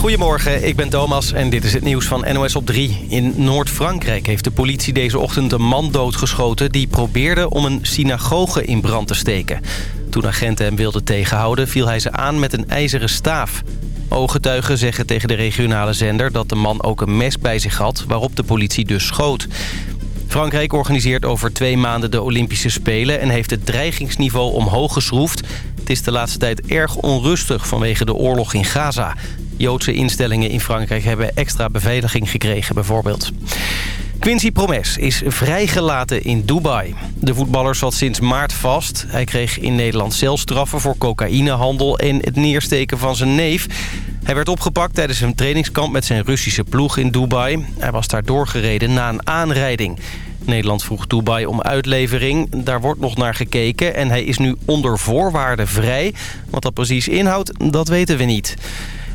Goedemorgen, ik ben Thomas en dit is het nieuws van NOS op 3. In Noord-Frankrijk heeft de politie deze ochtend een man doodgeschoten... die probeerde om een synagoge in brand te steken. Toen agenten hem wilden tegenhouden, viel hij ze aan met een ijzeren staaf. Ooggetuigen zeggen tegen de regionale zender dat de man ook een mes bij zich had... waarop de politie dus schoot. Frankrijk organiseert over twee maanden de Olympische Spelen... en heeft het dreigingsniveau omhoog geschroefd. Het is de laatste tijd erg onrustig vanwege de oorlog in Gaza. Joodse instellingen in Frankrijk hebben extra beveiliging gekregen bijvoorbeeld. Quincy Promes is vrijgelaten in Dubai. De voetballer zat sinds maart vast. Hij kreeg in Nederland celstraffen voor cocaïnehandel en het neersteken van zijn neef. Hij werd opgepakt tijdens een trainingskamp met zijn Russische ploeg in Dubai. Hij was daar doorgereden na een aanrijding. Nederland vroeg Dubai om uitlevering. Daar wordt nog naar gekeken en hij is nu onder voorwaarden vrij. Wat dat precies inhoudt, dat weten we niet.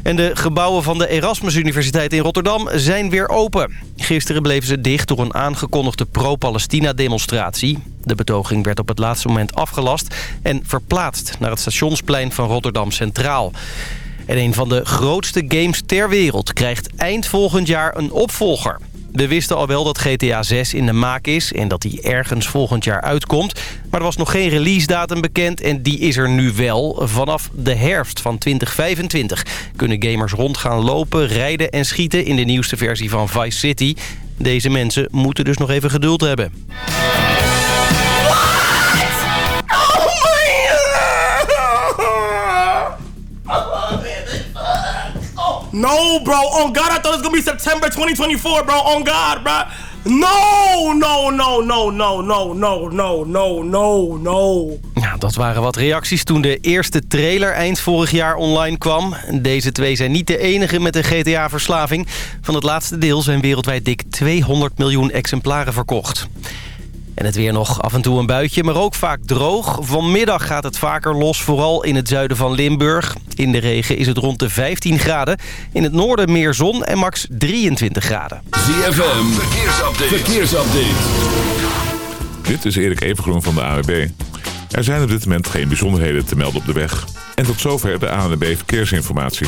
En de gebouwen van de Erasmus Universiteit in Rotterdam zijn weer open. Gisteren bleven ze dicht door een aangekondigde pro-Palestina-demonstratie. De betoging werd op het laatste moment afgelast en verplaatst naar het stationsplein van Rotterdam Centraal. En een van de grootste games ter wereld krijgt eind volgend jaar een opvolger. We wisten al wel dat GTA 6 in de maak is en dat die ergens volgend jaar uitkomt. Maar er was nog geen release datum bekend en die is er nu wel. Vanaf de herfst van 2025 kunnen gamers rond gaan lopen, rijden en schieten in de nieuwste versie van Vice City. Deze mensen moeten dus nog even geduld hebben. No, bro. On God, I thought it was gonna be September 2024, bro. On God, bro. No, no, no, no, no, no, no, no, no, no, no. Ja, dat waren wat reacties toen de eerste trailer eind vorig jaar online kwam. Deze twee zijn niet de enige met een GTA-verslaving. Van het laatste deel zijn wereldwijd dik 200 miljoen exemplaren verkocht. En het weer nog af en toe een buitje, maar ook vaak droog. Vanmiddag gaat het vaker los, vooral in het zuiden van Limburg. In de regen is het rond de 15 graden. In het noorden meer zon en max 23 graden. ZFM, verkeersupdate. verkeersupdate. Dit is Erik Evengroen van de AWB. Er zijn op dit moment geen bijzonderheden te melden op de weg. En tot zover de ANWB Verkeersinformatie.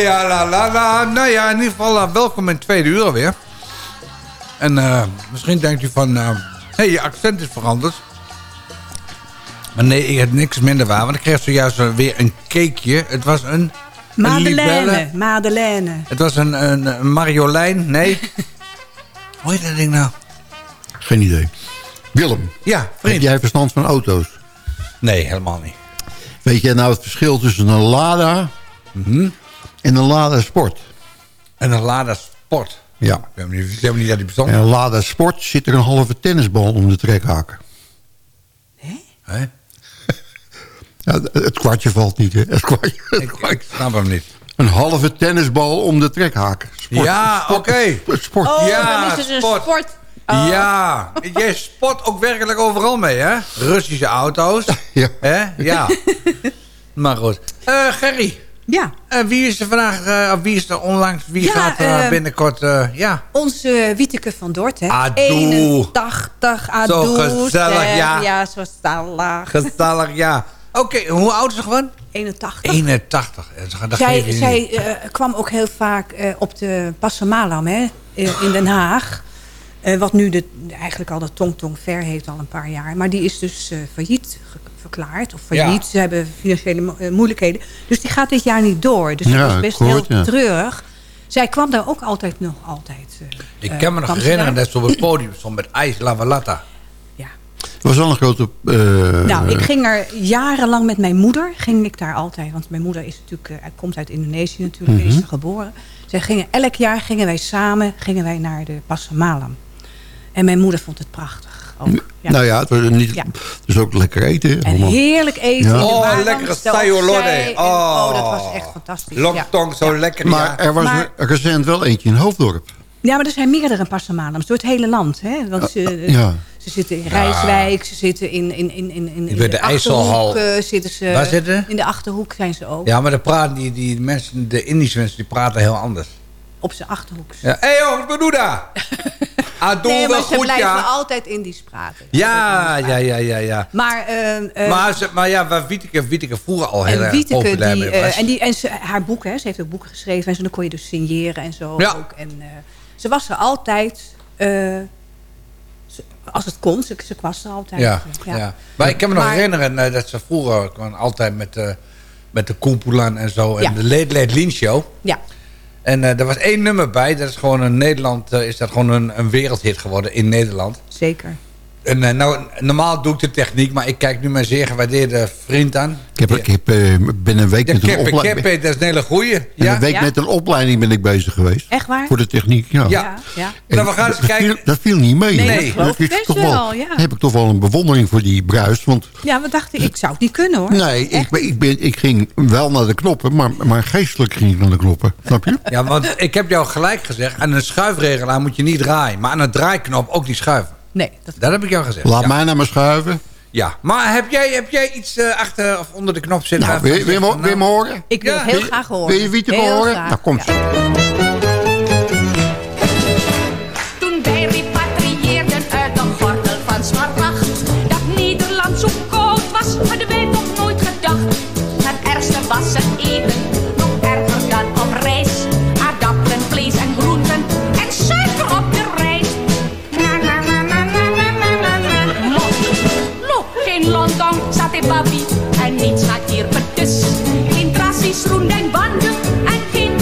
Ja, la, la, la. Nou ja, in ieder geval uh, welkom in tweede uur weer. En uh, misschien denkt u van... Hé, hey, je accent is veranderd. Maar nee, ik heb niks minder waar. Want ik kreeg zojuist weer een cakeje. Het was een... Madeleine. Madeleine. Het was een, een, een Mariolijn. Nee. Hoe heet dat ding nou? Geen idee. Willem. Ja, vriend. Heb jij verstand van auto's? Nee, helemaal niet. Weet jij nou het verschil tussen een Lada mm en een Lada Sport? En een Lada Sport? Ja. Ik heb niet, ik heb niet dat die bestond. En een Lada Sport zit er een halve tennisbal om de trekhaken. Hé? Hè? Ja, het kwartje valt niet, hè? Het kwartje, het Ik, kwartje. ik snap hem niet. Een halve tennisbal om de trekhaken. Sport, Ja, oké. Sport. Oh, Ja, dan is het een sport. sport. Oh. Ja, jij spot ook werkelijk overal mee, hè? Russische auto's. Ja. Hè? Ja. maar goed. Eh, Gerry, Ja, eh, wie is er vandaag, of wie is er onlangs, wie Ja, gaat eh, binnenkort, ja. onze Wieteke van Dort, hè? Adoe. 81, Adoe. gezellig, zeg. ja. Ja, zo gezellig. Gezellig, ja. Oké, hoe oud is ze gewoon? 81. 81. Eh, ze gaan- dat Zij, zij kwam ook heel vaak op de Passamalam hè, in Den Haag. Wat nu de, eigenlijk al de Tong Tong Ver heeft al een paar jaar. Maar die is dus failliet ge- verklaard. Of failliet. Ja. Ze hebben financiële mo- eh, moeilijkheden. Dus die gaat dit jaar niet door. Dus Ja, dat is best heel ja. treurig. Zij kwam daar ook altijd nog altijd. eh, Ik eh, kan me nog herinneren dat ze op het podium stond met IJs Lavalata. Ja. Het was wel een grote... eh, Nou, ik ging er jarenlang met mijn moeder, ging ik daar altijd. Want mijn moeder is natuurlijk, eh, komt uit Indonesië natuurlijk, Mhm. is er geboren. Zij gingen, elk jaar gingen wij samen gingen wij naar de Passamalam. En mijn moeder vond het prachtig. Ook. Ja. Nou ja, het was niet, Ja. dus ook lekker eten. en allemaal. heerlijk eten. Ja. de Oh, lekkere. En, Oh. oh, dat was echt fantastisch. Ja. Loktong, zo lekker. Maar ja. er was Maar- er recent wel eentje in Hoofddorp. ja, maar er zijn meerdere Passamalams door het hele land. Hè? Want ze, ja. ze zitten in Rijswijk, ze zitten in, in, in, in, in, in bij de IJsselhal. Achterhoek, eh, zitten ze, Waar zitten? In de Achterhoek zijn ze ook. Ja, maar de, praten, die, die mensen, de Indische mensen, die praten heel anders. Op zijn Achterhoek. Ja. Hé hey jongens, wat doe daar? Ah, doen nee, we maar ze blijven ja. altijd Indisch praten. Ja, ja, ja, ja, ja. Maar, eh, Maar, ze, maar ja, waar Wieteke, Wieteke vroeger al heel erg populair die, eh, en, die, en ze, haar boeken, hè, ze heeft ook boeken geschreven. En zo, dan kon je dus signeren en zo Ja. ook. En ze was er altijd, ze- als het kon, ze, ze was er altijd. ja, ja. Maar ik kan me nog Maar- herinneren dat ze vroeger gewoon altijd met, met de Koempoelan en zo. En de Late Late Lean Show. Ja, En eh er was één nummer bij. Dat is gewoon een Nederland, eh, is dat gewoon een, een wereldhit geworden in Nederland. zeker. En eh, nou, normaal doe ik de techniek, maar ik kijk nu mijn zeer gewaardeerde vriend aan. Ik, heb, ik heb, ben een week De met een Keppe opleiding... Keppe, dat is een hele goeie. Ja? Een week Ja? met een opleiding ben ik bezig geweest. Echt waar? Voor de techniek, ja. Ja. Ja, Nou, we gaan eens dat kijken. Viel, dat viel niet mee. Nee, dat ik is best toch wel, ja. heb ik toch wel een bewondering voor die bruis. Want Ja, we dachten, ik zou het niet kunnen hoor. nee, ik, ben, ik, ben, ik ging wel naar de knoppen, maar, maar geestelijk ging ik naar de knoppen. Snap je? Ja, want ik heb jou gelijk gezegd. Aan een schuifregelaar moet je niet draaien. Maar aan een draaiknop ook niet schuiven. Nee, dat Dat heb ik jou gezegd. Laat ja. mij naar me schuiven. Ja, maar heb jij, heb jij iets eh, achter of onder de knop zitten? Nou, wil, je je- wil, je wil je me horen? ik wil Ja. heel graag horen. Wil je Heel horen? graag, Nou, kom ja. schoen en banden en geen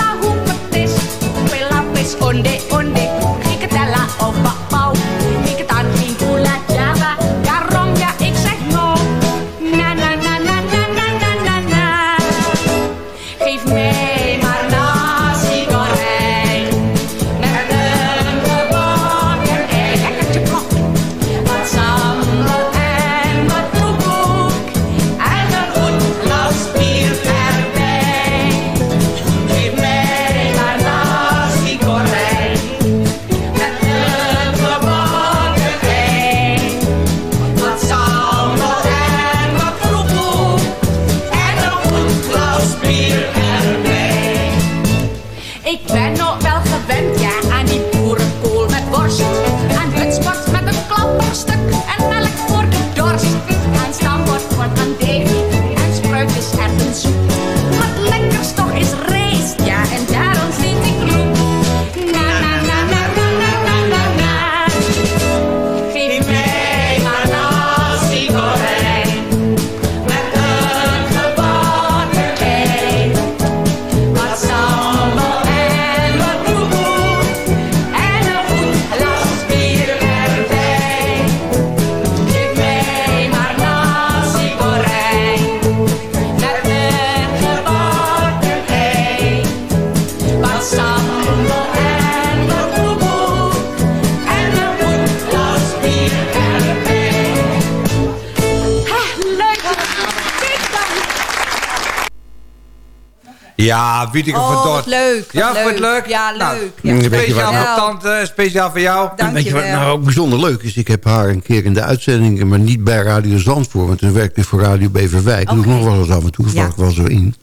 Ja, Wiedeke Oh, van Dort. leuk, Ja, vond je het leuk. leuk? Ja, Nou, leuk. Ja. Je wat Speciaal nou- voor tante, speciaal voor jou. Dank Weet je wat wel. nou ook bijzonder leuk is? Ik heb haar een keer in de uitzending, maar niet bij Radio Zandvoort. Want toen werkte ik voor Radio Beverwijk. Doe ik nog wel eens af en toe, Ja. ik wel zo in.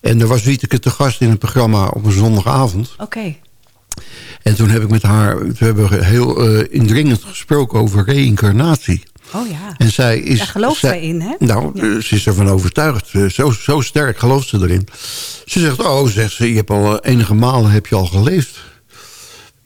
En er was Wieteke te gast in een programma op een zondagavond. Oké. En toen heb ik met haar, toen hebben we heel eh, indringend gesproken over reïncarnatie. Oh ja. En zij is... Daar gelooft zij- zij in, hè? Nou, Ja. eh, ze is ervan overtuigd. Eh, Zo, zo sterk gelooft ze erin. Ze zegt, oh, zegt ze, je hebt al eh, enige malen heb je al geleefd.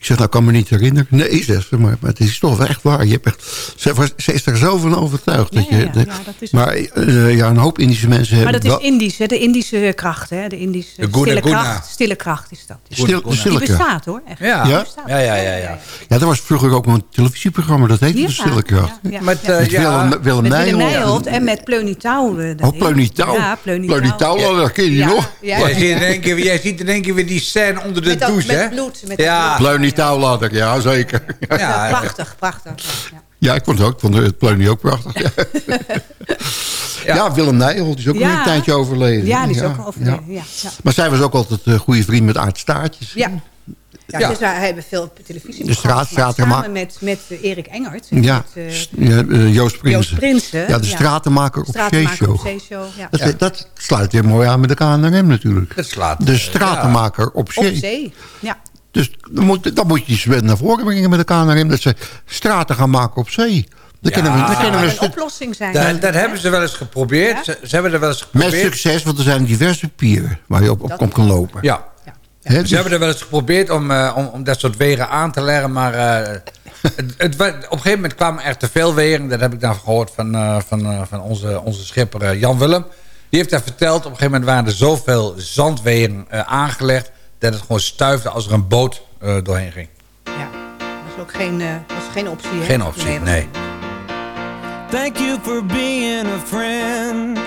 Ik zeg, nou, ik kan me niet herinneren. Nee, zegt ze, maar, maar het is toch wel echt waar. Je hebt echt, ze, was- ze is er zo van overtuigd. dat Ja, je, ja, ja, dat is maar eh, ja, een hoop Indische mensen Maar hebben... dat is Indisch, hè? De Indische kracht, hè? De Indische De guna stille guna. kracht. Stille kracht is dat. Stil- de stille Die bestaat, hoor. Echt. Ja. Ja? Ja, ja, ja, ja. Ja, er was vroeger ook een televisieprogramma, dat heette Ja, De Stille Kracht. ja, ja. Met, Ja. eh, Met ja, Willem, Willem Met Willem Nijholt. En met Pleunitouw. eh, Oh, daarin. Pleunitouw. Ja, Pleunitouw. Pleunitouw, dat ken je Ja, nog? Ja, Jij, ja. ziet in één keer, jij ziet in één keer weer die scène onder de dat- douche, met hè? bloed, met ja. dat niet touwladder, ja, zeker. Ja, Prachtig, prachtig. Ja. Ja, ik vond het ook. Ik vond het ook prachtig. Ja, ja. Willem Nijholt is ook Ja. een tijdje overleden. Ja, die is ook overleden. Ja. Ja. Maar zij was ook altijd een goede vriend met Aart Staartjes. Ja. Ja, Ja. Dus wij hebben veel televisie De straat- samen met, met eh, Erik Engert. en Ja, met, eh, eh, Joost Prinsen. Joost Prinsen. Ja, de stratenmaker op. Ja. Dat, dat sluit weer mooi aan met de KNRM natuurlijk. Dat slaat. De eh, stratenmaker op zee. Ja. Dus dan moet, dan moet je die naar voren brengen met de KNRM. Dat ze straten gaan maken op zee. Dan Ja. kunnen we, Dat kunnen we een oplossing zijn. Dat, dat hebben ze wel eens geprobeerd. Ja? Ze, ze hebben er wel eens met geprobeerd. succes, want er zijn diverse pieren waar je op, op, Dat- kan lopen. Ja. Ja. Hè, Ze dus- hebben er wel eens geprobeerd om, eh, om, om dat soort wegen aan te leggen. Maar eh, het, het, op een gegeven moment kwamen er te veel wegen. Dat heb ik dan gehoord van, eh, van, eh, van onze, onze schipper Jan Willem. Die heeft dat verteld. Op een gegeven moment waren er zoveel zandwegen eh, aangelegd... dat het gewoon stuifde als er een boot eh, doorheen ging. Ja. Dat was ook geen, eh, was geen optie. hè? Geen optie, nee. Thank you for being a friend.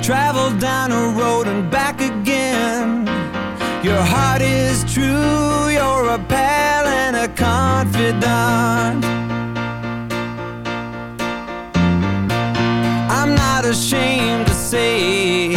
Travel down a road and back again. Your heart is true, you're a pal and a confidant. I'm not ashamed to say,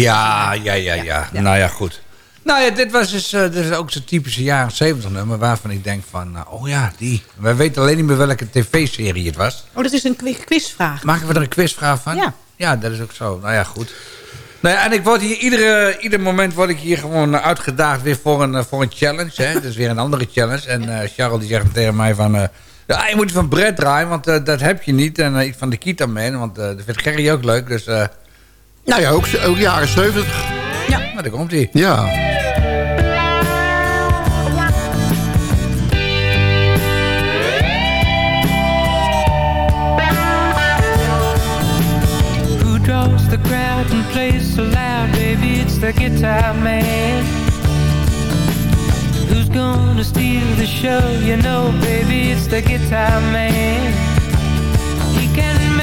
Ja, ja, ja, ja. Nou ja, goed. Nou ja, dit was dus, eh, dit is ook zo'n typische jaren 70 nummer... waarvan ik denk van, eh, oh ja, die. Wij weten alleen niet meer welke tv-serie het was. Oh, dat is een qui- quizvraag. Maken we er een quizvraag van? Ja. Ja, dat is ook zo. Nou ja, goed. Nou ja, en ik word hier iedere, ieder moment word ik hier gewoon uitgedaagd weer voor een, eh, voor een challenge. Hè. Dus weer een andere challenge. En eh, Charles die zegt tegen mij van... eh, ja, je moet van Brett draaien, want dat heb je niet. En iets van de Kita Man, want eh, dat vindt Gerry ook leuk. Dus eh Nou ja, ook, ook jaren 70. ja, nou, daar komt hij. Ja. Who draws the crowd and plays so loud, baby? It's the guitar man. Who's gonna steal the show? You know, baby, it's the guitar man. He can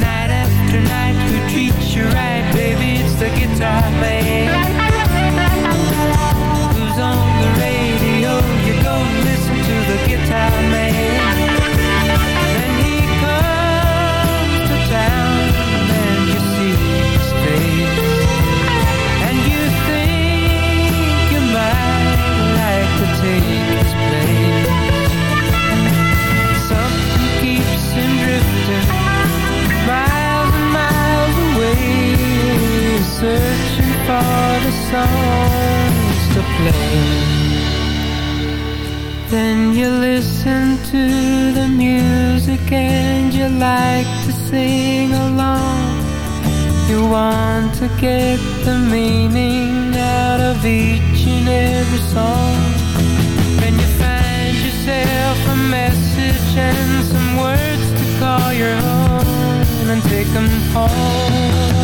Night after night, treats you right, baby? It's the guitar man. Searching for the songs to play. Then you listen to the music and you like to sing along. You want to get the meaning out of each and every song. Then you find yourself a message and some words to call your own and take them home.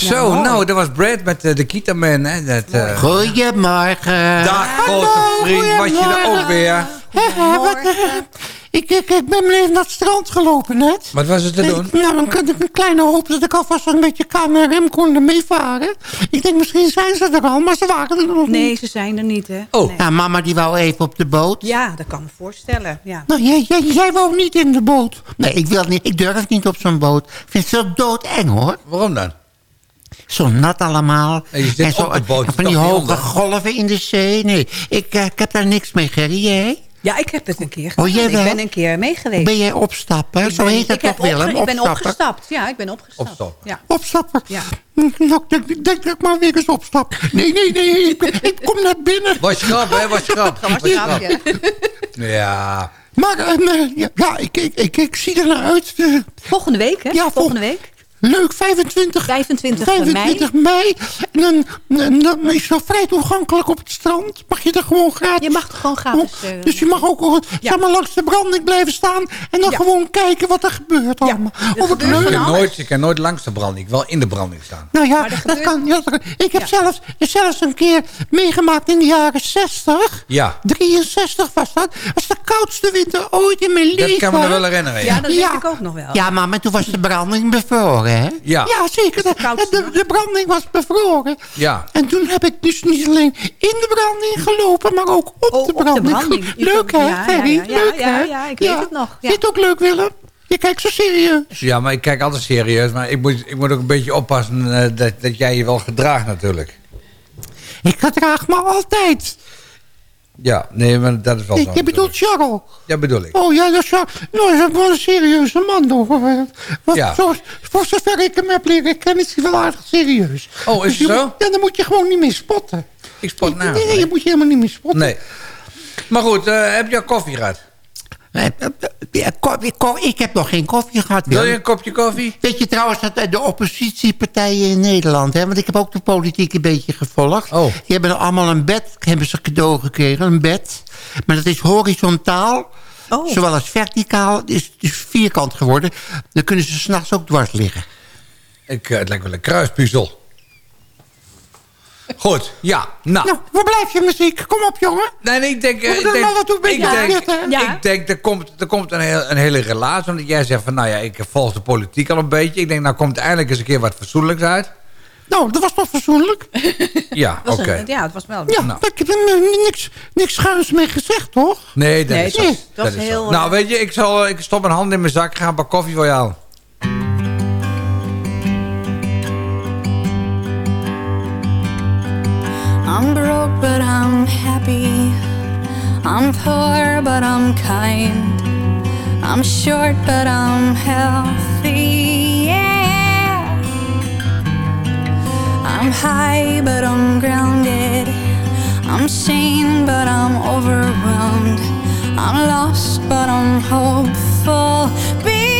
Zo, mooi. nou, dat was Brad met eh, de Kita Man. Hè? Dat, eh, Goedemorgen. Dag, grote vriend, was je er ook weer? Ik, ik, ik ben even naar het strand gelopen net. Wat was er te doen? Ja, dan had ik een kleine hoop dat ik alvast een beetje KNRM kon meevaren. Ik denk, misschien zijn ze er al, maar ze waren er nog Nee, niet. ze zijn er niet, hè? Oh. Nee. Ja, mama die wou even op de boot. Ja, dat kan me voorstellen. Ja. Nou, jij, jij, jij wou niet in de boot. Nee, ik wil niet. Ik durf niet op zo'n boot. Ik vind het zo doodeng, hoor. Waarom dan? Zo nat allemaal. En je zit zo, op de boot, en van die hoge golven in de zee. Nee, ik, eh, ik heb daar niks mee, Gerry. Jij? ja, ik heb het een keer Oh, jij ik ben een keer meegeweest. Ben jij opstappen? Ik Zo ben- heet heb toch, Willem? Ik ben Opstappen. opgestapt. Ja, ik ben opgestapt. Opstappen. Ja. Opstappen? Ja. Nou, ik denk, ik denk dat ik maar weer eens opstap. Nee, nee, nee. Ik, ik kom naar binnen. Was grap, hè? Was grap. Was grapje. Ja. Maar eh, ja, ja ik, ik, ik, ik zie er naar uit. eh, Volgende week, hè? Ja, vol- volgende week. Leuk, 25, 25, 25 mei. En dan, dan, dan is het zo vrij toegankelijk op het strand. Mag je er gewoon gratis... Je mag gewoon gratis... eh, Dus je mag ook gewoon, zeg maar, langs de branding blijven staan... en dan Ja. gewoon kijken wat er gebeurt allemaal. Oh, wat leuk. Je van kan, nooit, kan nooit langs de branding, wel in de branding staan. Nou ja, er dat kan, ja, dat- ik heb Ja. zelfs, zelfs een keer meegemaakt in de jaren 60. Ja. 63 was dat. Dat was de koudste winter ooit in mijn leven. Dat kan me nog wel herinneren. Ja, Ja, dat weet ik ook nog wel. Ja, maar, maar toen was de branding bevroren, hè? Ja. Ja, zeker. De, de, de branding was bevroren. Ja. En toen heb ik dus niet alleen in de branding gelopen, maar ook op, Oh, de, op de branding. branding. Leuk, hè, ja, Ferry? ja, ja, Leuk, ja, hè? ja, ik weet het nog, ja. Vind je het ook leuk, Willem? Je kijkt zo serieus. maar ik kijk altijd serieus. Maar ik moet, ik moet ook een beetje oppassen eh, dat, dat jij je wel gedraagt natuurlijk. Ik gedraag me altijd. Ja, nee, maar dat is wel Ik, zo. je bedoelt Charles. Ja, bedoel ik. Oh ja, dat is, ja, nou, dat is wel een serieuze man. Ja. zo, voor zover ik hem heb leren kennen, is hij wel aardig serieus. Oh, is Dus het zo? moet- Ja, dan moet je gewoon niet meer spotten. Ik spot na. Nee, je moet je helemaal niet meer spotten. Nee. Maar goed, eh, heb je al koffie gehad? Eh, eh, eh, ik heb nog geen koffie gehad. Wil je een kopje koffie? Weet je trouwens dat de oppositiepartijen in Nederland... Hè, want ik heb ook de politiek een beetje gevolgd... Oh. die hebben allemaal een bed, hebben ze cadeau gekregen, een bed. Maar dat is horizontaal, Oh. zowel als verticaal. Het is, is vierkant geworden. Dan kunnen ze s'nachts ook dwars liggen. Ik, het lijkt wel een kruispuzzel. Goed, ja. Nou, Nou, waar blijf je muziek? Kom op, jongen. nee, nee, ik denk... eh, Ik er denk, nou wat toe ben ik je denk? Ja. ik denk er komt, er komt een, heel, een hele relatie. Omdat jij zegt van, nou ja, ik volg de politiek al een beetje. Ik denk, nou komt eindelijk eens een keer wat fatsoenlijks uit. Nou, dat was toch fatsoenlijk? Ja, oké. ja, het was wel... Ja, Nou. ik heb er eh, niks, niks schuins mee gezegd, toch? Nee, dat Nee, is dat is- dat is is heel, zo. Nou, eh, weet je, ik, zal, ik stop mijn hand in mijn zak. Ga een paar koffie voor je I'm broke, but I'm happy. I'm poor, but I'm kind. I'm short, but I'm healthy. Yeah. I'm high, but I'm grounded. I'm sane, but I'm overwhelmed. I'm lost, but I'm hopeful. Baby,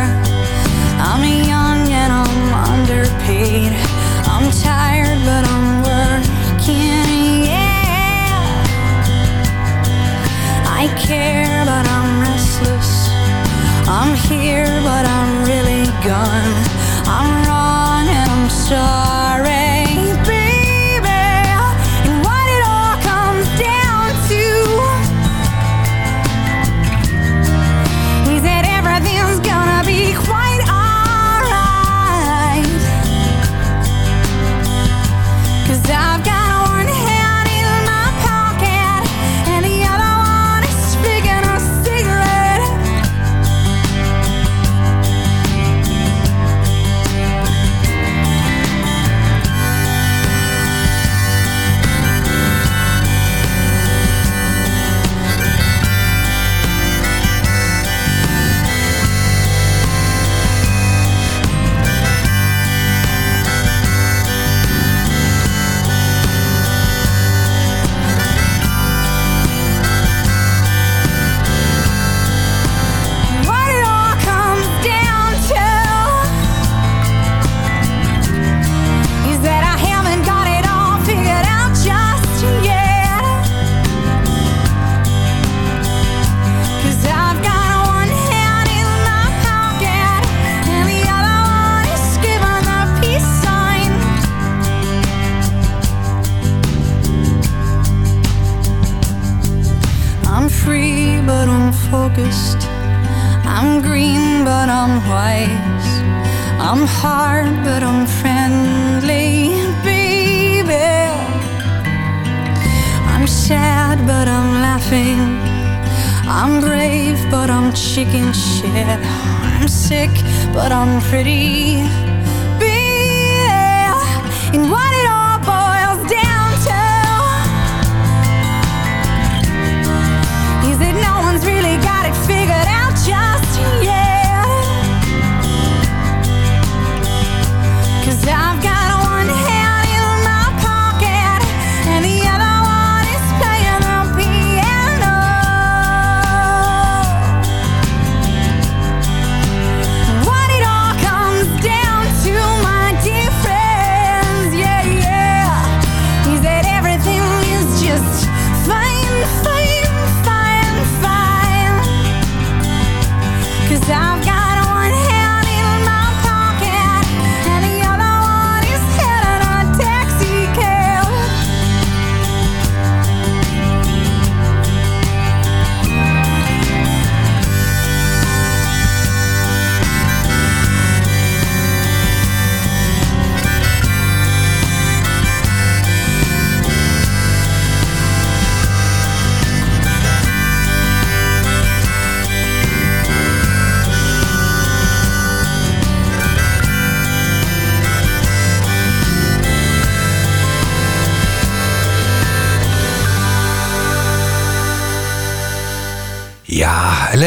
care, but I'm restless. I'm here, but I'm really gone. I'm wrong and I'm sorry,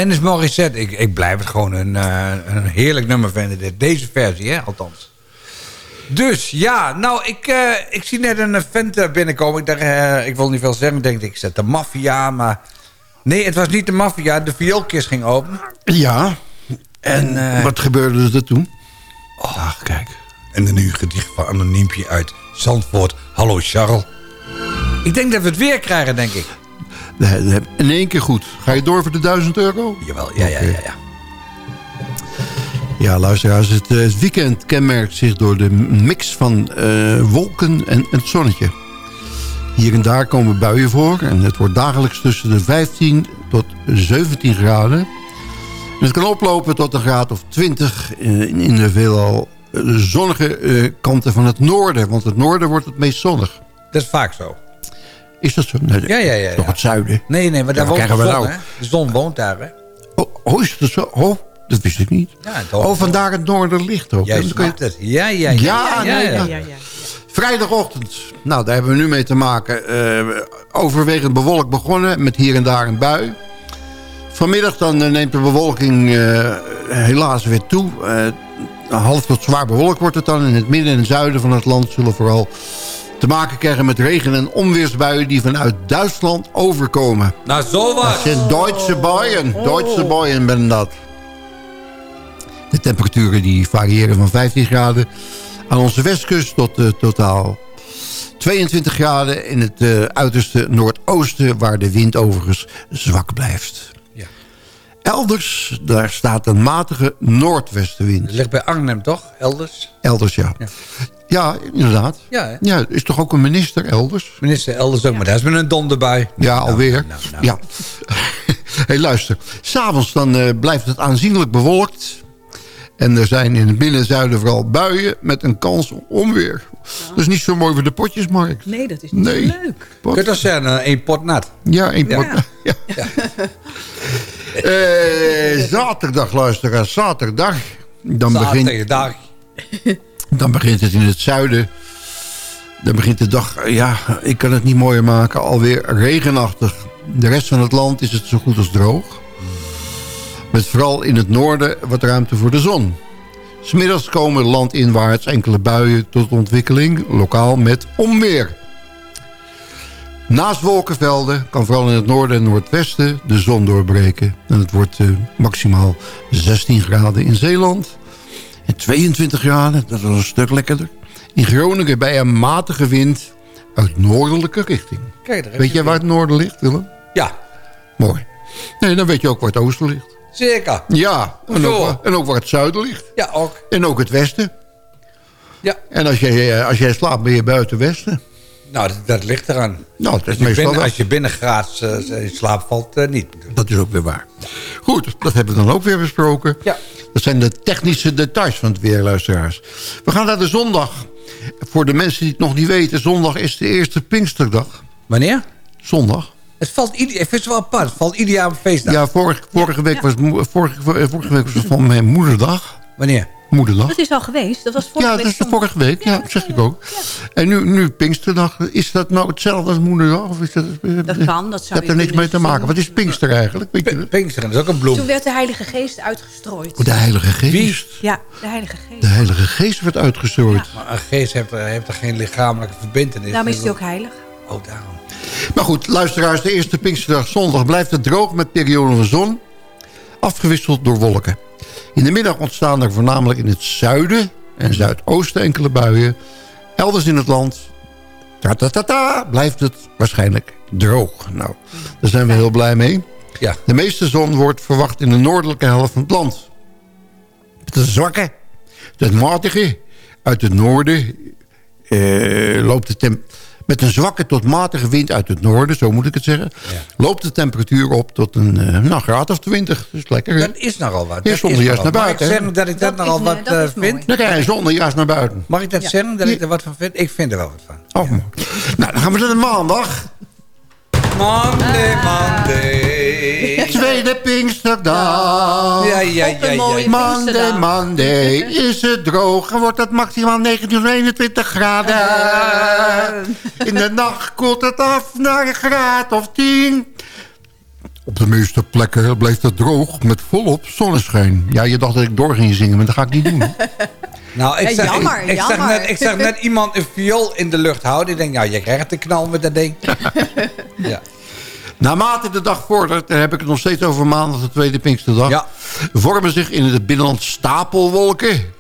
Alanis Morissette. Ik, ik blijf het gewoon een, eh, een heerlijk nummer vinden. dit. Deze versie, hè, althans. Dus, ja, nou, ik, eh, ik zie net een vent eh, binnenkomen. Ik, dacht, ik wil niet veel zeggen. Ik denk, ik zet de maffia, maar... Nee, het was niet de maffia. De vioolkist ging open. Ja. En, Wat gebeurde er toen? Ach, kijk. En een nu gedicht van Anoniempje uit Zandvoort. Hallo, Charles. Ik denk dat we het weer krijgen, denk ik. In één keer goed. Ga je door voor de 1000 euro? Jawel, ja, ja, ja. ja. Ja, luisteraars, het, eh, het weekend kenmerkt zich door de mix van eh, wolken en het zonnetje. Hier en daar komen buien voor en het wordt dagelijks tussen de 15 tot 17 graden. En het kan oplopen tot een graad of 20 in, in de veelal eh, zonnige kanten van het noorden. Want het noorden wordt het meest zonnig. Dat is vaak zo. Is dat zo? Nee, Ja, ja, ja. Nog ja. het zuiden. Nee, nee, maar daar Ja, woont de zon, nou. hè? De zon woont daar, hè? Oh, oh, is dat zo? Oh, dat wist ik niet. Ja, Oh, vandaar het noorderlicht ook. Jij Dan kun je- snapt het. Ja, ja, ja. Ja, nee, ja. Vrijdagochtend. Nou, daar hebben we nu mee te maken. Eh, overwegend bewolkt begonnen met hier en daar een bui. Vanmiddag dan eh, neemt de bewolking eh, helaas weer toe. Eh, half tot zwaar bewolkt wordt het dan. In het midden en het zuiden van het land zullen vooral te maken krijgen met regen- en onweersbuien... die vanuit Duitsland overkomen. Nou, zo Dat was. zijn Duitse buien. Duitse buien ben dat. De temperaturen die variëren van 15 graden aan onze westkust tot eh, totaal 22 graden in het eh, uiterste noordoosten... waar de wind overigens zwak blijft. Ja. Elders, daar staat een matige noordwestenwind. Het ligt bij Arnhem, toch? Elders? Elders, ja. Ja. Ja, inderdaad. Ja, hè? Ja, is toch ook een minister elders? Minister Elders ook, maar daar is met een donder bij. Ja, alweer. nou, nou. Ja. hey, luister. S'avonds dan eh, blijft het aanzienlijk bewolkt. En er zijn in het binnen- en zuiden vooral buien met een kans op onweer. Dat is niet zo mooi voor de potjesmarkt. Nee, dat is niet Nee. zo leuk. Wat? Kun je dat zeggen? eh, één pot nat. Ja, één pot. Ja. Ja. Eh, zaterdag, luisteraars. Zaterdag. Dan begint, Zaterdag. dan begint het in het zuiden. Dan begint de dag, ja, ik kan het niet mooier maken, alweer regenachtig. De rest van het land is het zo goed als droog. Met vooral in het noorden wat ruimte voor de zon. Smiddags komen landinwaarts enkele buien tot ontwikkeling, lokaal met onweer. Naast wolkenvelden kan vooral in het noorden en noordwesten de zon doorbreken. En het wordt eh, maximaal 16 graden in Zeeland. En 22 graden, dat is een stuk lekkerder. In Groningen bij een matige wind uit noordelijke richting. Kijk, Weet jij waar het noorden ligt, Willem? Ja, Mooi. Nee, dan weet je ook waar het oosten ligt. zeker. Ja, en ook, waar- en ook waar het zuiden ligt. Ja, ook. En ook het westen. Ja. En als jij, eh, als jij slaapt, ben je buiten westen. Nou, dat, dat ligt eraan. Nou, dat is Als je, meestal binnen, als je binnen gaat, eh, in slaap valt, eh, niet. Dat is ook weer waar. Goed, dat hebben we dan ook weer besproken. Ja. Dat zijn de technische details van het weer, luisteraars. We gaan naar de zondag. Voor de mensen die het nog niet weten... zondag is de eerste Pinksterdag. Wanneer? Zondag. Het valt ieder, ik vind het wel apart. Het valt ieder jaar op feestdag. Ja, vorige, vorige, week was, vorige week was het van mijn moederdag. Wanneer? Moederdag. Dat is al geweest. Dat was vorige Ja, week dat is de vorige week. Ja, dat zeg ik ook. En nu, nu Pinksterdag. Is dat nou hetzelfde als moederdag? Of is dat, Dat kan, dat zou heeft er je niks mee te maken. Wat is Pinkster eigenlijk? Weet je dat? Pinksteren, dat is ook een bloem. Toen werd de Heilige Geest uitgestrooid. Oh, De Heilige Geest. Ja, de Heilige Geest. De Heilige Geest werd uitgestrooid. Maar een geest heeft, er- heeft er geen lichamelijke verbindenis. Daarom is hij ook heilig. Oh, daarom. Maar goed, luisteraars. De eerste Pinksterdag zondag blijft het droog met perioden van zon. Afgewisseld door wolken. In de middag ontstaan er voornamelijk in het zuiden en zuidoosten enkele buien. Elders in het land ta -ta -ta -ta, blijft het waarschijnlijk droog. Nou, daar zijn we heel blij mee. Ja. De meeste zon wordt verwacht in de noordelijke helft van het land. De zwakke, de matige, uit het noorden eh, loopt de temp met een zwakke tot matige wind uit het noorden, zo moet ik het zeggen, loopt de temperatuur op tot een eh, nou, graad of 20. Dat is lekker? Dat is nogal wat. Ja, Dat zonder is juist nogal. naar Mag ik buiten, zeggen dat ik dat, nogal is, wat eh, dat is mooi. vind? Dan krijg je zonder jas naar buiten. Mag ik dat Ja. zeggen dat ik er wat van vind? Ik vind er wel wat van. Oh, Nou, dan gaan we naar de maandag. Monday, Monday. Tweede Pinksterdag. Ja, ja, Op een ja, ja. mooie Monday. Monday. Is het droog en wordt het maximaal 19 of 21 graden. In de nacht koelt het af naar een graad of 10. Op de meeste plekken blijft het droog met volop zonneschijn. Ja, je dacht dat ik door ging zingen, maar dat ga ik niet doen. Nou, ik Ja, zag, jammer, ik, ik zag net, ik zag net iemand een viool in de lucht houden. Ik denk, nou, je krijgt een knal met dat ding. ja. Naarmate de dag vordert, daar heb ik het nog steeds over maandag de tweede Pinksterdag... Ja. vormen zich in het binnenland stapelwolken.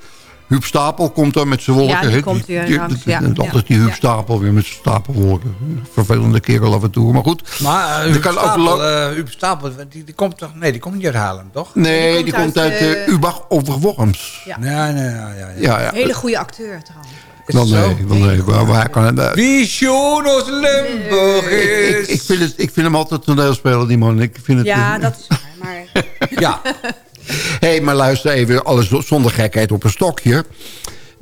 Huub Stapel komt dan met zijn wolken. Ja, die komt weer die, langs, die- ja. Altijd Ja. die Huub Ja. Stapel weer met zijn stapelwolken. Vervelende kerel af en toe, maar goed. Maar uh, Huub, kan ook Stapel, lo- eh, Huub Stapel, die, die komt toch... Nee, die komt niet uit Haarlem, toch? Nee, die die, komt komt uit, uh, eh, Ubach over Worms. Ja. Nee, nee, ja, ja. ja. Ja, ja. Hele goede acteur trouwens. Het zo? nee, wel nee. Waar, waar kan? Wie Jonas Limburg ik, is. ik, ik, vind het, ik vind hem altijd toneelspeler, die man. Ik vind het, Ja, eh, dat is waar. Maar Ja, Hé, hey, maar luister even, alles zonder gekheid op een stokje.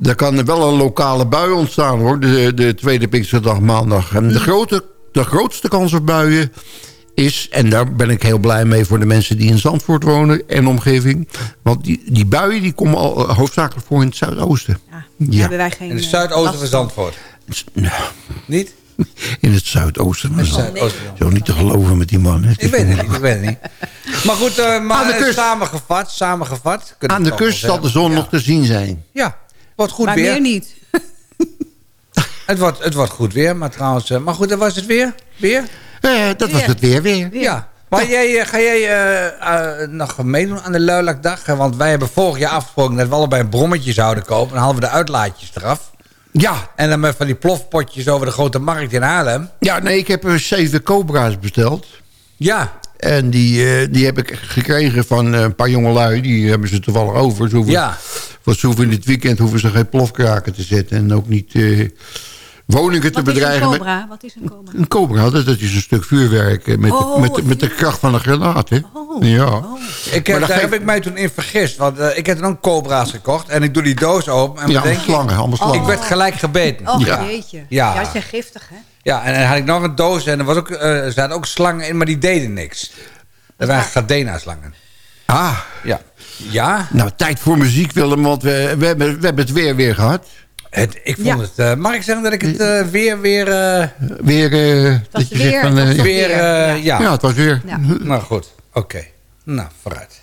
Er kan wel een lokale bui ontstaan, hoor. De, de tweede Pinksterdag maandag. En de, grote, de grootste kans op buien is... en daar ben ik heel blij mee voor de mensen die in Zandvoort wonen... en omgeving. Want die, die buien die komen al eh, hoofdzakelijk voor in het zuidoosten. ja, Ja. hebben wij geen in het eh, zuidoosten last van Zandvoort. Nou, Niet? in het zuidoosten. van Zand- Zuidoosten van Zo niet te geloven met die man. hè. Ik weet het niet, ik weet het niet. Maar goed, eh, maar Aan de kust. samengevat, samengevat. kunnen Aan de kust zal de zon nog te zien zijn. Ja, wordt goed Maar weer. meer niet. Het wordt, het wordt goed weer, maar trouwens... maar goed, dat was het weer. Weer? Eh, dat was het weer weer. Ja. Maar jij, eh, ga jij eh, nog meedoen aan de Luilakdag? Want wij hebben vorig jaar afgesproken dat we allebei een brommetje zouden kopen. Dan halen we de uitlaatjes eraf. Ja, En dan met van die plofpotjes over de grote markt in Haarlem. ja nee, ik heb er zeven cobra's besteld. Ja, En die, eh, die heb ik gekregen van eh, een paar jongelui. Die hebben ze toevallig over. Ze hoeven, Ja. Want ze hoeven in dit weekend hoeven ze geen plofkraken te zetten. En ook niet eh, woningen te Wat is een bedreigen. met- cobra? Wat is een cobra? een cobra, dat, dat is een stuk vuurwerk eh, met, Oh, met, met, de kracht van een granaat. Hè? Oh. Ja. ik, Maar heb, dat daar geeft- heb ik mij toen in vergist. Want eh, ik heb ook cobra's gekocht. En ik doe die doos open. En Ja, bedenk, allemaal slangen, allemaal slangen. ik werd gelijk gebeten. Oh, Ja. jeetje. Ja. Ja, die zijn giftig, hè? Ja, en dan had ik nog een doos en er, was ook, eh, er zaten ook slangen in, maar die deden niks. Dat waren Gardena-slangen. Ah, Ja. Ja, nou tijd voor muziek Willem, want we, we, hebben, we hebben het weer weer gehad. Het, ik vond Ja. het... eh, mag ik zeggen dat ik het eh, weer, weer... eh, Weer, eh, dat je weer- zegt van... het was eh, toch weer, weer, ja. ja. ja, het was weer. Ja. Nou goed, oké. Nou, vooruit.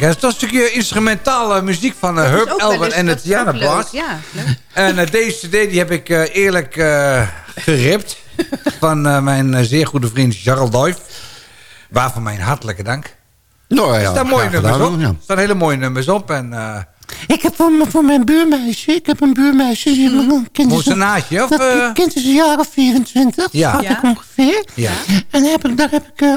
Hè? Dat is een stukje instrumentale muziek van eh, is Herb eens- en dat het Brass. Ja, leuk. En eh, deze cd die heb ik eh, eerlijk eh, geript van eh, mijn zeer goede vriend Jarl Duif. Waarvan mijn hartelijke dank. Nou er ja, staan mooie nummers gedaan, op. ja. Er staan hele mooie nummers op. En, eh Ik heb voor, mijn- voor mijn buurmeisje, ik heb een buurmeisje, mm. kind een naadje, of, dat kind is een jaar of 24, Ja. schat Ja. ik ongeveer. Ja. En heb ik, daar heb ik eh,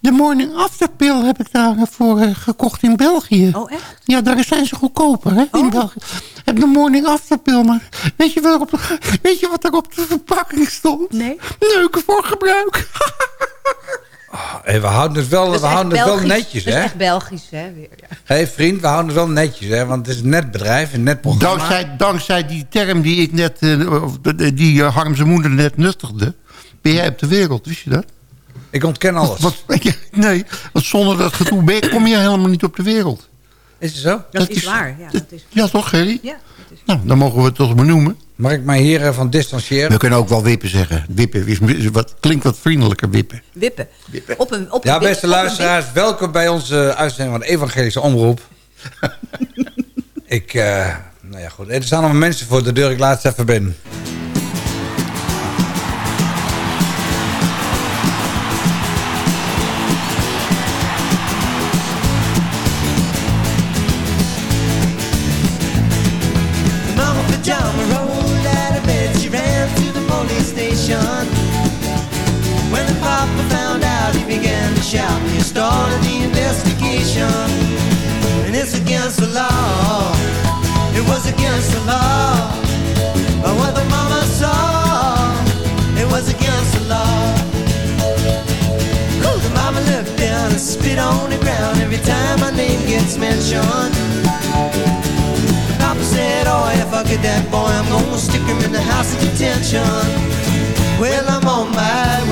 de morning after pill heb ik daarvoor eh, gekocht in België. Oh, echt? Ja, daar zijn ze goedkoper, hè, in België. Heb de morning after pill, maar weet je, wat op, weet je wat er op de verpakking stond? Nee. Neuken voor gebruik. hey, we houden het wel, we houden het wel Belgisch. netjes, Dat is hè? echt Belgisch, hè? Weer, ja. Hé hey, vriend, we houden het wel netjes, hè? Want het is een net bedrijf, een net programma. Dankzij, dankzij die term die ik net, eh, die uh, Harm zijn moeder net nuttigde, ben jij op de wereld, wist je dat? Ik ontken alles. Wat, nee, want zonder dat gedoe kom je helemaal niet op de wereld. Is het zo? Dat, is, waar, ja. Dat is, Ja, toch, Gerry? ja, is Nou, dan mogen we het toch benoemen. Mag ik mij hier eh, van distancieren? We kunnen ook wel wippen zeggen. Wippen wat, klinkt wat vriendelijker, wippen. wippen. Op een, op Ja, wip- beste op een luisteraars, welkom bij onze uitzending van de Evangelische Omroep. ik, eh, nou ja goed, er staan allemaal mensen voor de deur, ik laat ze even binnen. Detention. Well, I'm on my way.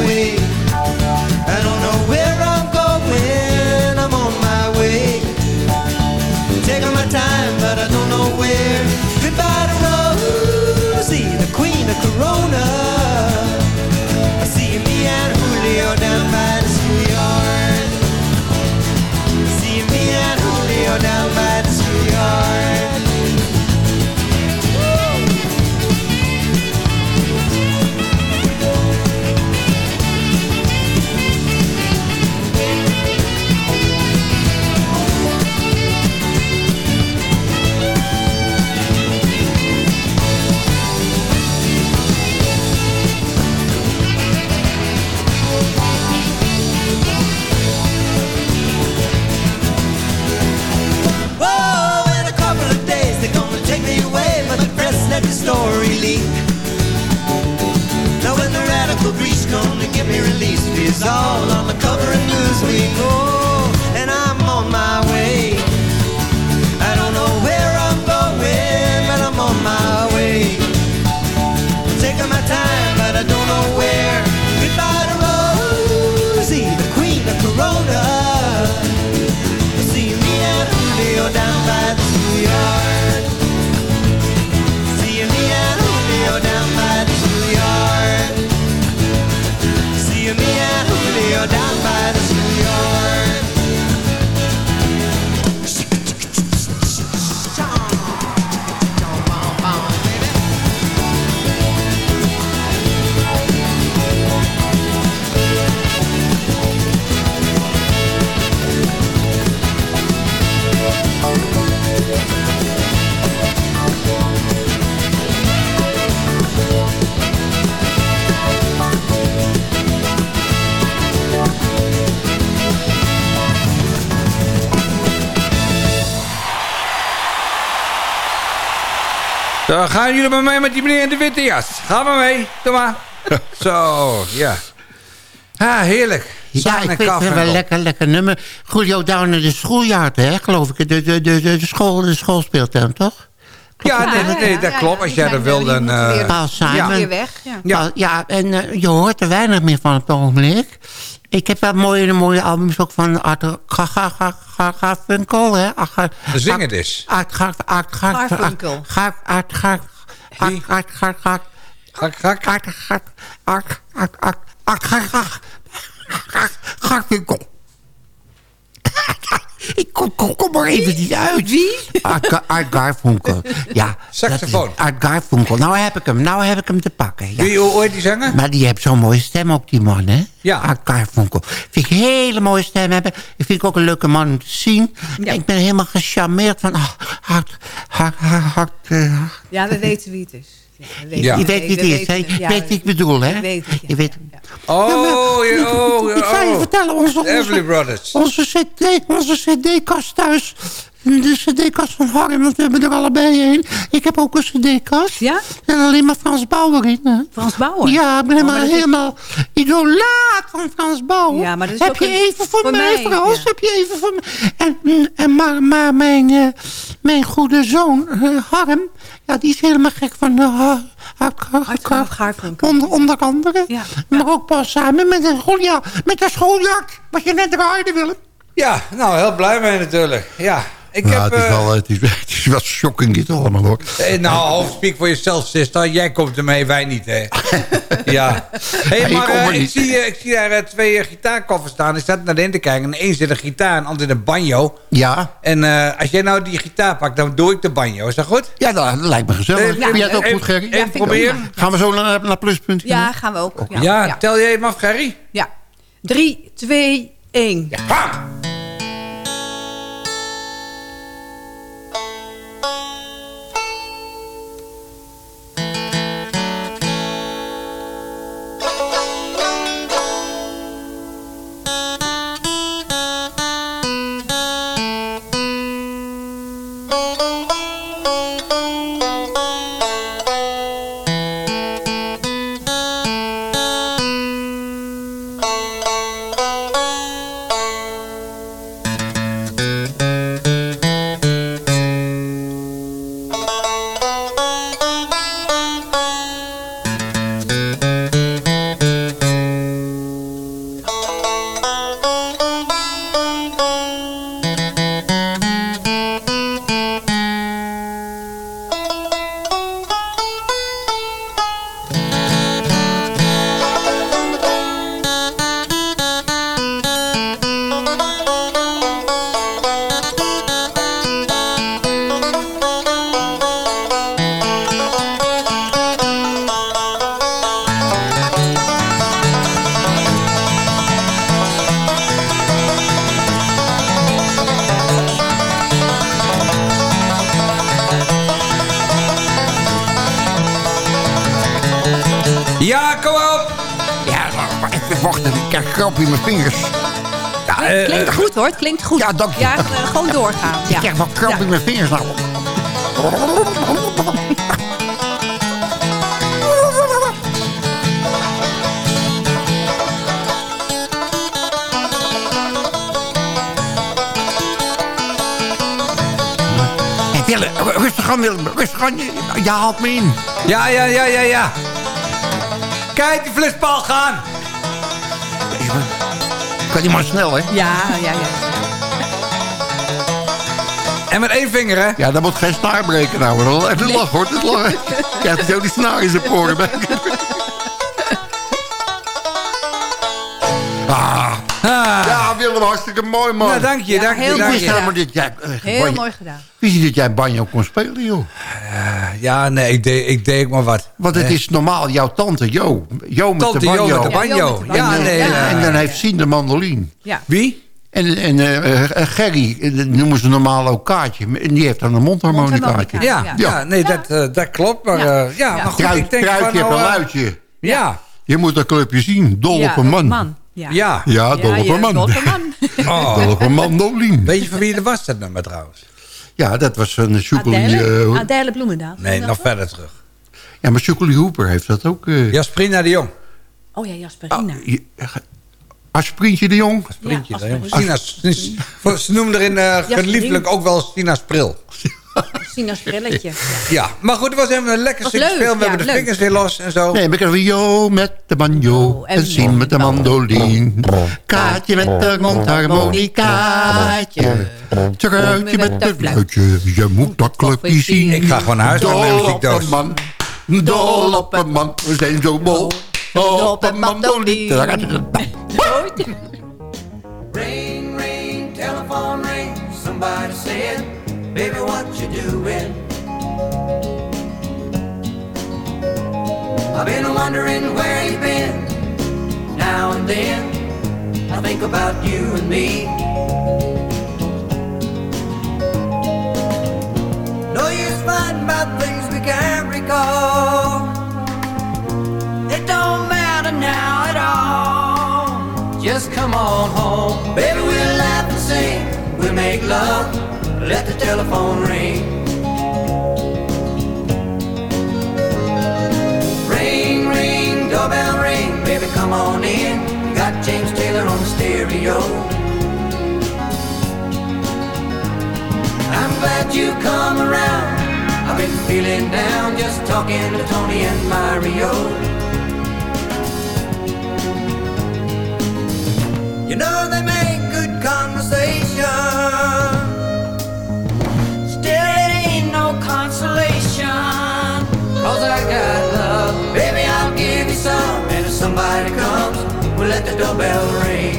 Gaan jullie maar mee met die meneer in de witte jas? Ga maar mee, doe maar. Zo, ja. Ah, heerlijk. Ja, ik vind het wel lekker, lekker nummer. Julio Down in de schoolyard, hè, geloof ik. De, de, de, de, school, de schoolspeeltuin, toch? Ja, nee, nee, nee, dat klopt. Als jij dat wil, dan... eh, Paul Simon. Weer weg, ja. Ja, ja en eh, je hoort er weinig meer van op het ogenblik. Ik heb wel mooie, mooie albums ook van Art Garfunkel, hè. Zing het eens. Art Garfunkel. Garfunkel. Art Art Art Art Art Art Art Gak, gak. Art Art Art Art Art Art Art Garfunkel. Ik kom, kom, kom maar even niet uit. Wie? Art, Art Garfunkel. Ja, Saxofoon. Art Garfunkel. Nou heb ik hem, nou heb ik hem te pakken. Ja. Wie, hoe ooit die zanger? Maar die heeft zo'n mooie stem ook, die man, hè? Ja. Art Garfunkel. Vind ik een hele mooie stem hebben. Ik vind ik ook een leuke man om te zien. Ja. Ik ben helemaal gecharmeerd van... ah, hart, hart, hart, hart, eh, Ja, we weten wie het is. Ja. Je weet wie het is, hè? Je Ja, weet wie ik bedoel, hè? ja. Je weet... Oh, ja, oh, ik ga je oh. vertellen, onze, onze, onze cd, onze cd-kast thuis. De cd-kast van Harry, want we hebben er allebei een. Ik heb ook een cd-kast. Ja? En alleen maar Frans Bauer in. Hè? Frans Bauer? Ja, ik ben Oh, maar helemaal, is- helemaal idolaat van Frans Bauer. Ja, maar dat is heb ook je een- even voor, voor mij, mij, Frans? ja. Heb je even voor mij? En, en maar, maar mijn, eh, mijn goede zoon, eh, Harm, ja, die is helemaal gek van de uh, Art Garfunkel. Onder, onder andere. Ja. Maar ook pas samen met een schooljak. Met een schooljak. Wat je net draaide, Willem. Ja, nou, heel blij mee natuurlijk. Ja, ik Ja, heb... het, is eh, wel, het, is, het is wel shocking dit allemaal hoor. eh, nou, speak voor jezelf, sister. Jij komt ermee, wij niet, hè. ja. Hey, Nee, maar kom eh, ik, zie, ik zie daar twee gitaarkoffers staan. Ik zat naar de in te kijken. En één zit een gitaar en de ander een banjo. Ja, En eh, als jij nou die gitaar pakt, dan doe ik de banjo. Is dat goed? ja dat, dat lijkt me gezellig. Vind jij het ook even- goed, Gerry? Even proberen. Gaan we zo naar, naar Pluspunt? Ja, gaan we ook. Ja, Ja, ja. tel je even af, Gerry. ja. Drie, twee, één. Ja, het klinkt goed. Ja, dank je. Ja, eh, gewoon doorgaan. Ik krijg wat krap Ja. in mijn vingers nou. Rustig aan Willem, rustig aan. Je, je haalt me in. ja, ja, ja, ja, ja. Kijk, die flitsbal gaan! Kan die maar snel, hè? Ja, ja, ja. En met één vinger, hè? Ja, dat moet geen snaar breken nou. hoor. Even lachen, hoor. Het lachen. Krijgt hij zo die snaar in zijn poren. bij. Ah. Ah. Ja, Willem, hartstikke mooi, man. Nou, dank je, Ja, dank je, heel dank mooi je. Gedaan. jij, eh, Heel banjo- mooi gedaan. Wist je dat jij banjo kon spelen, joh? Ja, nee, ik deed, ik deed maar wat. Want het Eh, is normaal jouw tante Jo. Jo met Tante de Jo banjo. met de banjo. Jo met de Ja, nee. Ja. eh, En dan heeft Sien de mandoline. Ja. Wie? En, en eh, eh, Gerry, dat noemen ze normaal ook kaartje. En die heeft dan een mondharmonicaatje. Mondharmonica. Ja, Ja. ja. nee, Dat, dat klopt. Maar Ja. ja, maar goed, ik denk truitje van... heeft nou, een luidje. Ja, Je moet dat clubje zien. Dol Ja, op een man. man. Ja. ja. Ja, dol op een man. dol op een man. Oh. Dol op een mandoline. Weet je van wie er was dat nummer trouwens? Ja, dat was een Chocolie... Adèle, eh, Adèle Bloemendaal. Nee, nog verder terug. ja, maar Chocolie Hooper heeft dat ook... eh Jasperina de Jong. Oh ja, Jasperina. Je- Asprientje de Jong. Ja, de Jong. Sina, ze noemden er in eh geliefdelijk ook wel Sina Spril. Sina's brilletje. Ja, maar goed, het was even een lekker speel. We ja, hebben de leuk. vingers weer los en zo. Nee, maar ik heb Jo met de banjo Oh, en- en Sien met de mandoline. Kaatje met de mondharmonicaatje. Truitje met de fluitje. Je moet dat clubje zien. Ik ga gewoon naar huis Dol op een man. Dol op een man. We zijn zo bol. Op een mandoline. Rain, rain, telephone ring. somebody said, Baby, what you doing? I've been wondering where you've been. Now and then, I think about you and me. No use fighting about things we can't recall. Don't matter now at all. Just come on home, baby. We'll laugh and sing. We'll make love. Let the telephone ring. Ring, ring, doorbell ring. Baby, come on in. Got James Taylor on the stereo. I'm glad you come around. I've been feeling down just talking to Tony and Mario. You know they make good conversation. Still it ain't no consolation. Cause I got love. Baby, I'll give you some. And if somebody comes, we'll let the doorbell ring.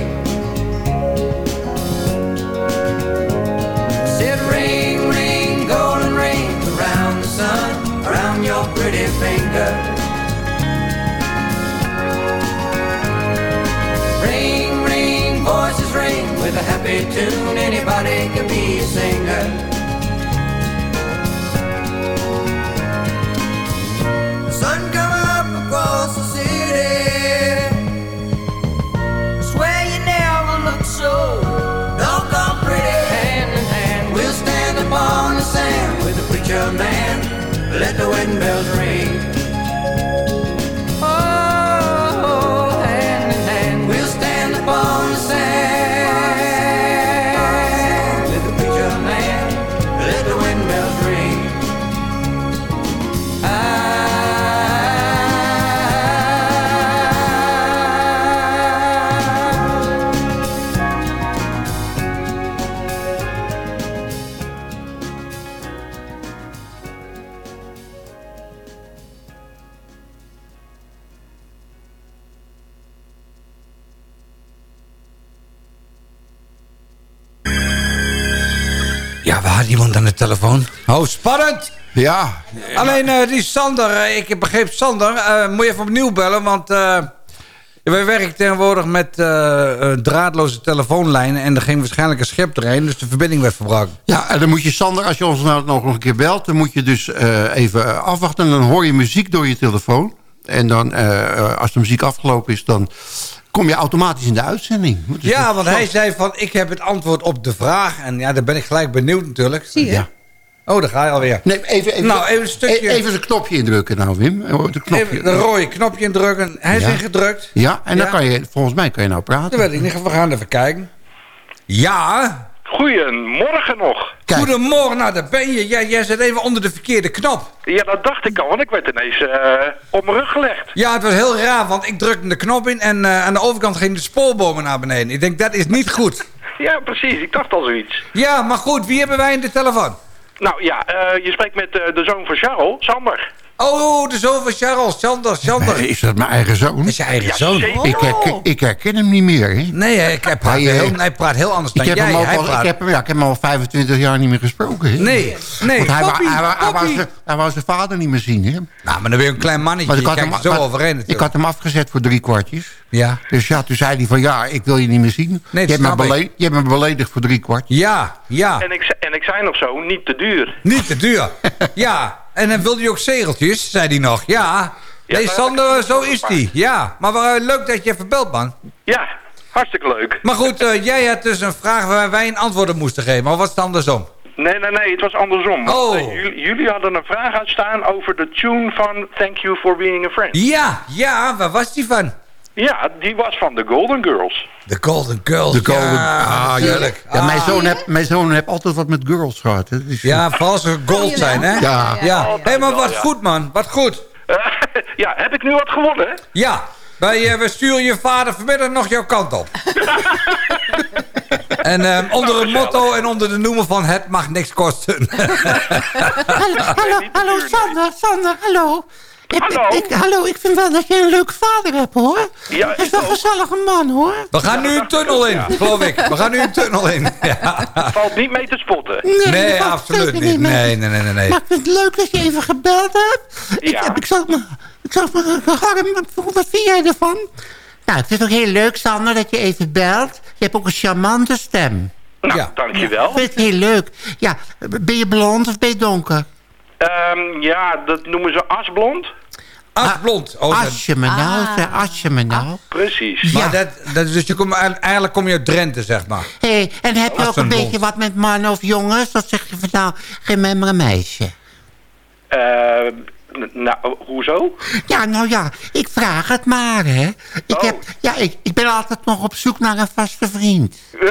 Said ring, ring, golden ring around the sun, around your pretty finger. A happy tune. Anybody can be a singer. Sun come up across the city. Swear you never so pretty. Hand in hand, we'll stand upon the sand with preacher man. Let the wind bells ring. Ja, we hadden iemand aan de telefoon. Oh, spannend! Ja. Alleen eh, die Sander, eh, ik begreep Sander, eh, moet je even opnieuw bellen, want eh wij werken tegenwoordig met draadloze telefoonlijnen en er ging waarschijnlijk een schip erheen, dus de verbinding werd verbroken. Ja, en dan moet je, Sander, als je ons nou nog een keer belt... dan moet je dus eh, even afwachten en dan hoor je muziek door je telefoon. En dan, als de muziek afgelopen is, dan kom je automatisch in de uitzending. Dus ja, want hij zei van, ik heb het antwoord op de vraag. En ja, daar ben ik gelijk benieuwd natuurlijk. Zie je? Ja. Oh, daar ga je alweer. Nee, even, even, Nou, even een stukje. e- Even een knopje indrukken nou, Wim. De knopje. Even de rode knopje indrukken. Hij is Ja. ingedrukt. Ja, en dan kan je, volgens mij kan je nou praten. Dat weet ik niet. We gaan even kijken. Ja. Goedemorgen nog. Goedemorgen, nou daar ben je. Jij, jij zit even onder de verkeerde knop. Ja, dat dacht ik al, want ik werd ineens eh, op mijn rug gelegd. Ja, het was heel raar, want ik drukte de knop in en eh, aan de overkant gingen de spoorbomen naar beneden. Ik denk, dat is niet goed. Ja, precies. Ik dacht al zoiets. Ja, maar goed, wie hebben wij in de telefoon? Nou ja, eh, je spreekt met eh, de zoon van Charles, Sander. Oh, de zoon van Charles, Sander, Sander. Nee, is dat mijn eigen zoon? Dat is je eigen zoon. Ik herken, ik herken hem niet meer. Hè? Nee, hij, hij, praat Hij, eh, heel, hij praat heel anders Ik dan heb, jij. hem al, ik, heb hem, ja, ik heb hem al 25 jaar niet meer gesproken. Hè? Nee, nee, Want hij, wou- Poppy, hij, wou- hij, zijn- hij wou zijn vader niet meer zien. Hè? Nou, maar dan weer een klein mannetje. Maar ik had, kijkt hem, zo ik had- ik had hem afgezet voor drie kwartjes. Ja. Dus ja, toen zei hij van ja, ik wil je niet meer zien. Nee, je, hebt me snap ik. bele- je hebt me beledigd voor drie kwart. Ja, ja. En ik, en ik zei nog zo, niet te duur. Niet te duur. Ja. En dan wilde hij ook zegeltjes, zei hij nog. Ja. Nee, daar Sander, zo is hij. Ja. Maar wel, leuk dat je even belt, man. Ja, hartstikke leuk. Maar goed, eh, jij had dus een vraag waar wij een antwoord op moesten geven. Of was het andersom? Nee, nee, nee, het was andersom. Want, Oh. eh, jullie, jullie hadden een vraag uitstaan over de tune van Thank You for Being a Friend. Ja, ja, waar was die van? Ja, die was van de Golden Girls. De Golden Girls. De golden, Ja, ah, tuurlijk. Ja, mijn, Ah. zoon heb, mijn zoon heeft altijd wat met girls gehad. Hè? Dus, Ja, vooral ze gold zijn, hè? Ja. Ja. Hé, hey, maar wat ja. goed, man. Wat goed. ja, heb ik nu wat gewonnen? hè? Ja, wij, eh, we sturen je vader vanmiddag nog jouw kant op. en eh, onder het motto en onder de noemer van het mag niks kosten. Hallo, hallo, hallo Sander, Sander, hallo. Hallo? Ik, hallo, ik vind wel dat je een leuke vader hebt, hoor. Ja, Dat is wel een gezellige man, hoor. We gaan nu een tunnel in, geloof ik. We gaan nu een tunnel in. Ja. Valt niet mee te spotten. Nee, valt absoluut niet. Nee, nee, nee, nee. nee. Maar ik vind het leuk dat je even gebeld hebt. Ik, Ja. ik zal me... Ik zal me... Harm, wat vind jij ervan? Nou, het is ook heel leuk, Sander, dat je even belt. Je hebt ook een charmante stem. Nou, Ja. dankjewel. Ik vind het heel leuk. Ja, ben je blond of ben je donker? Ehm, ja, dat noemen ze asblond. Asblond. Oh, dat- Als je me nou, zeg, als je me nou. Precies. maar Ja. dat, dat dus je komt, eigenlijk kom je uit Drenthe, zeg maar. Hé, en heb je ook een beetje wat met mannen of jongens? Wat zeg je van nou, geen een meisje? Eh, n- nou, hoezo? Ja, nou ja, ik vraag het maar, hè. Ik, Oh. heb, ja, ik, ik ben altijd nog op zoek naar een vaste vriend.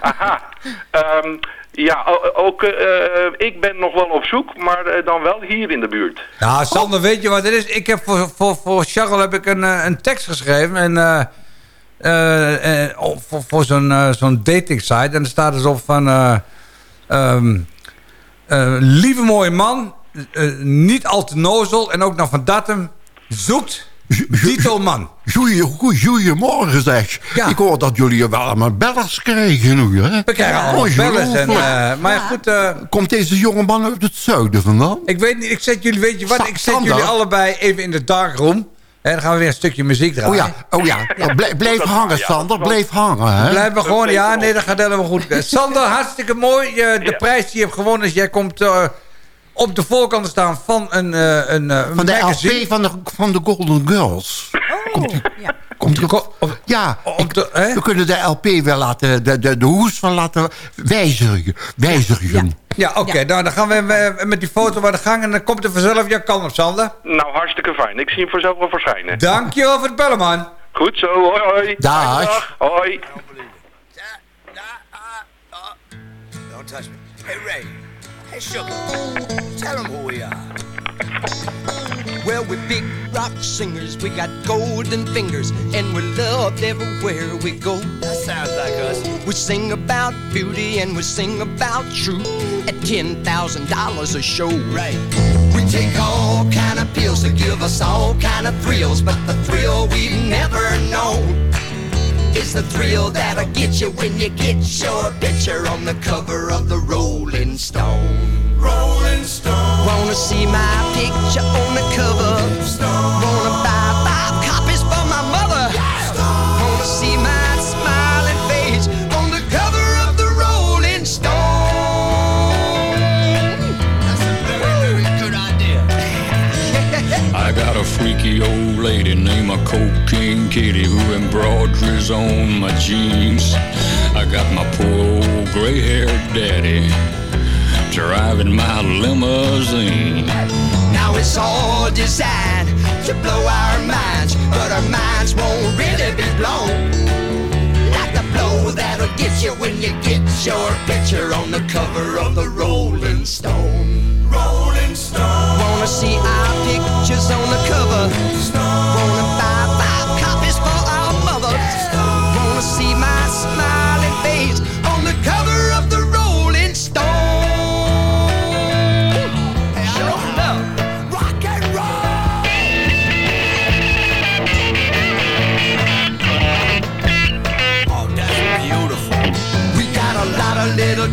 Aha. Ehm, ja, ook eh, ik ben nog wel op zoek, maar eh, dan wel hier in de buurt. Nou, Sander, weet je wat het is? Ik heb voor, voor, voor Charles heb ik een, eh, een tekst geschreven. En, eh, eh, eh, voor, voor zo'n eh, zo'n dating site. En er staat dus op van... eh, ehm, eh, lieve mooie man. eh, niet al te nozel. En ook nog van datum. Zoekt Dito man. Goeie, goeie, goeiemorgen zeg. Ja. Ik hoor dat jullie wel allemaal bellers krijgen nu, hè? We krijgen allemaal bellers. En, eh, maar ja, goed... eh, Komt deze jongeman uit het zuiden vandaan? ik weet niet, ik zet jullie, weet je wat? Sa- Ik zet jullie allebei even in de darkroom. En dan gaan we weer een stukje muziek draaien. Oh ja, oh ja. Ble- Blijf hangen, Sander. Blijf hangen, hè? Blijven we gewoon, ja, nee, dat gaat helemaal goed. Eh, Sander, hartstikke mooi. Je- de prijs die je hebt gewonnen is, jij komt eh, op de voorkant te staan van een, eh, een, eh, Van de magazine. LP van de, van de Golden Girls. Komt die, ja. komt die, ja, Op de, hè? we kunnen de LP wel laten, de, de, de hoes van laten wijzigen. wijzigen. Ja, oké, nou, dan gaan we met die foto naar de gang en dan komt er vanzelf jouw kant op, Sander. Nou, hartstikke fijn. Ik zie hem vanzelf wel verschijnen. Dankjewel voor het bellen, man. Goed zo, hoi hoi. Dag. Dag. Hoi. Don't touch me. Hey, Ray. Hey, Sugar. Tell them who we are. Well, we're big rock singers. We got golden fingers. And we're loved everywhere we go. That sounds like us. We sing about beauty and we sing about truth. At $10,000 a show. Right. We take all kind of pills to give us all kind of thrills. But the thrill we've never known is the thrill that'll get you when you get your picture on the cover of the Rolling Stone. Rolling Stone. Wanna see my picture on the cover? Stone. Wanna buy five copies for my mother? Stone. Wanna see my smiling face on the cover of the Rolling Stone? That's a very, very good idea. I got a freaky old lady named a kitty who embroideries on my jeans. I got my poor old gray-haired daddy driving my limousine. Now it's all designed to blow our minds, but our minds won't really be blown. Like the blow that'll get you when you get your picture on the cover of the Rolling Stone. Rolling Stone. Wanna see our pictures on the cover? Wanna buy five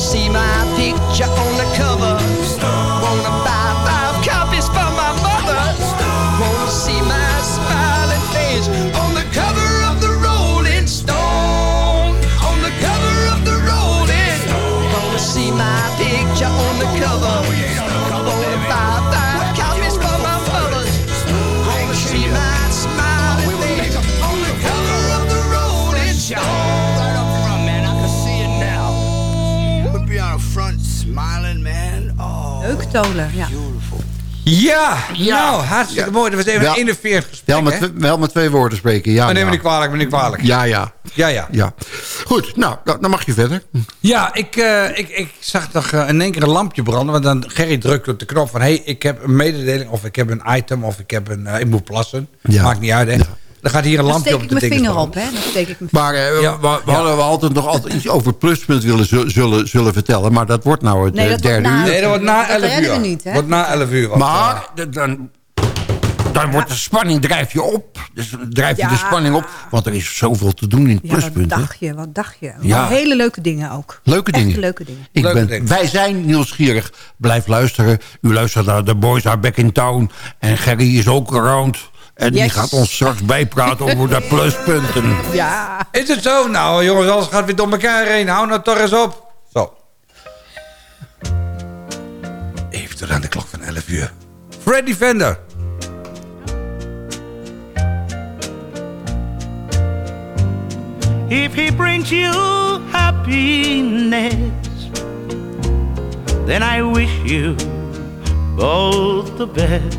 See my picture on the cover? Wanna buy tolen, ja. Ja, nou, hartstikke mooi. Dat was even Wel- een innoverend gesprek, Wel met, wel met twee woorden spreken, ja. Oh, neem me ja. niet kwalijk, me niet kwalijk. Ja, ja. Ja, ja. ja. Goed, nou, dan dan mag je verder. Ja, ik, eh, ik, ik zag toch eh, in één keer een lampje branden. Want dan Gerry drukt op de knop van... hé, hey, ik heb een mededeling of ik heb een item of ik, heb een, eh, ik moet plassen. Ja. Maakt niet uit, hè. Dan gaat hier een Dan lampje steek op ik de mijn ding vinger branden. op, hè? Dan steek ik mijn Maar eh, we, we- we hadden we altijd nog altijd iets over het pluspunt willen zu- zullen, zullen vertellen. Maar dat wordt nou het Nee, eh, derde uur. Nee, dat wordt na Dat 11 redden uur. niet, hè? Wordt na 11 uur. want, Maar eh, dan, dan wordt de spanning, drijf je op. Dus drijf je Ja. de spanning op. Want er is zoveel te doen in het Ja, wat pluspunt. hè. dacht je, wat dacht je? Ja. Hele leuke dingen ook. Leuke Echt dingen. leuke dingen. Ik Leuke ben, dingen. wij zijn nieuwsgierig. Blijf luisteren. U luistert naar The Boys Are Back in Town. En Gerry is ook around. En die Yes. gaat ons straks bijpraten over de pluspunten. Ja. Is het zo? Nou, jongens, alles gaat weer door elkaar heen. Hou nou toch eens op. Zo. Even tot aan de klok van 11 uur. Freddy Fender. If he brings you happiness, then I wish you both the best.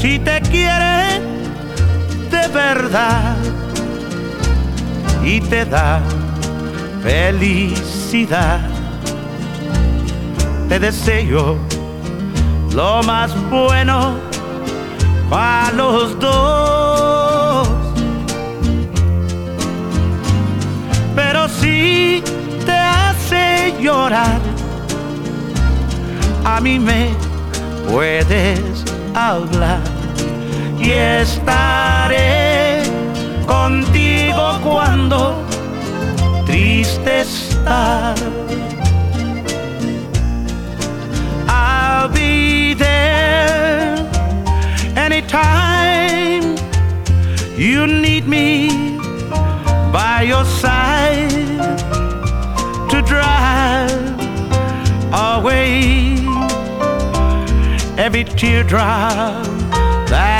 Si te quiere de verdad y te da felicidad, te deseo lo más bueno para los dos. Pero si te hace llorar, a mí me puedes hablar estaré contigo cuando triste estás. I'll be there anytime you need me by your side to drive away every teardrop that